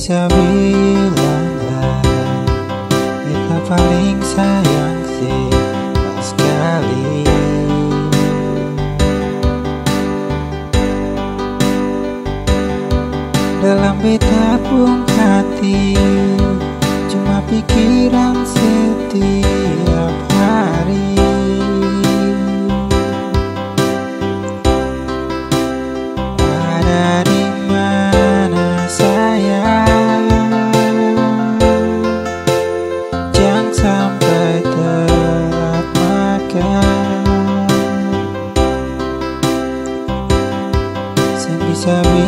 bisa bilang lah Kita paling sayang sih sekali. Dalam beta pun hati Cuma pikiran setiap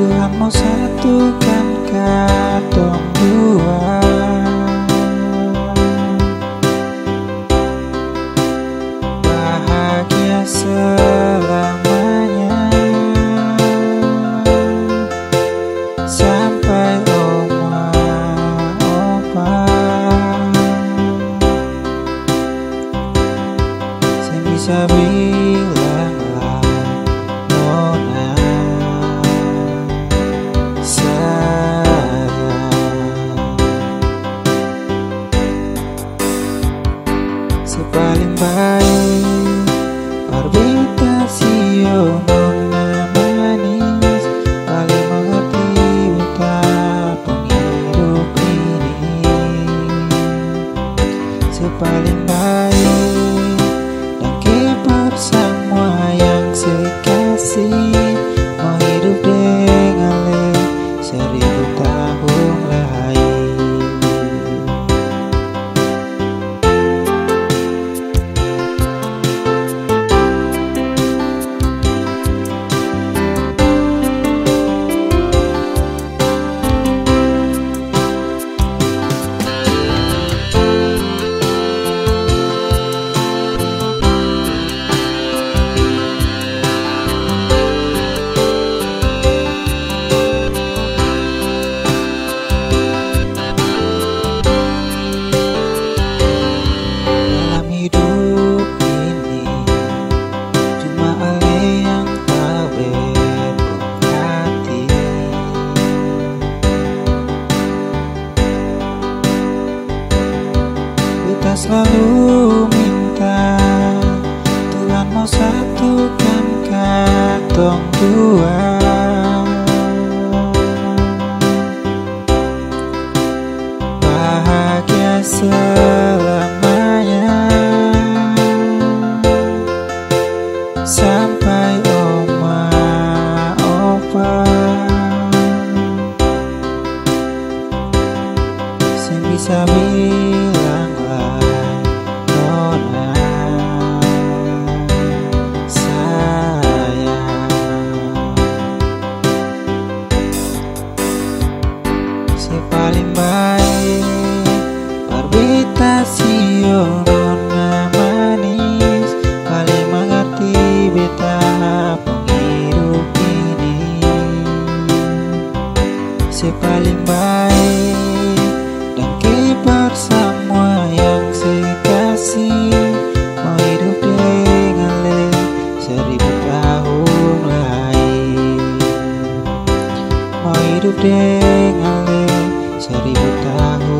Tuhan mau satukan katong dua. Bahagia selamanya. Sampai oma opa Saya bisa bilang paling baik Arbitasiyo na selalu penghidup ini. Si paling baik Dan kibar semua yang sekasih. Mau hidup dengan le Seribu tahun lagi Mau hidup dengan le seribu tahun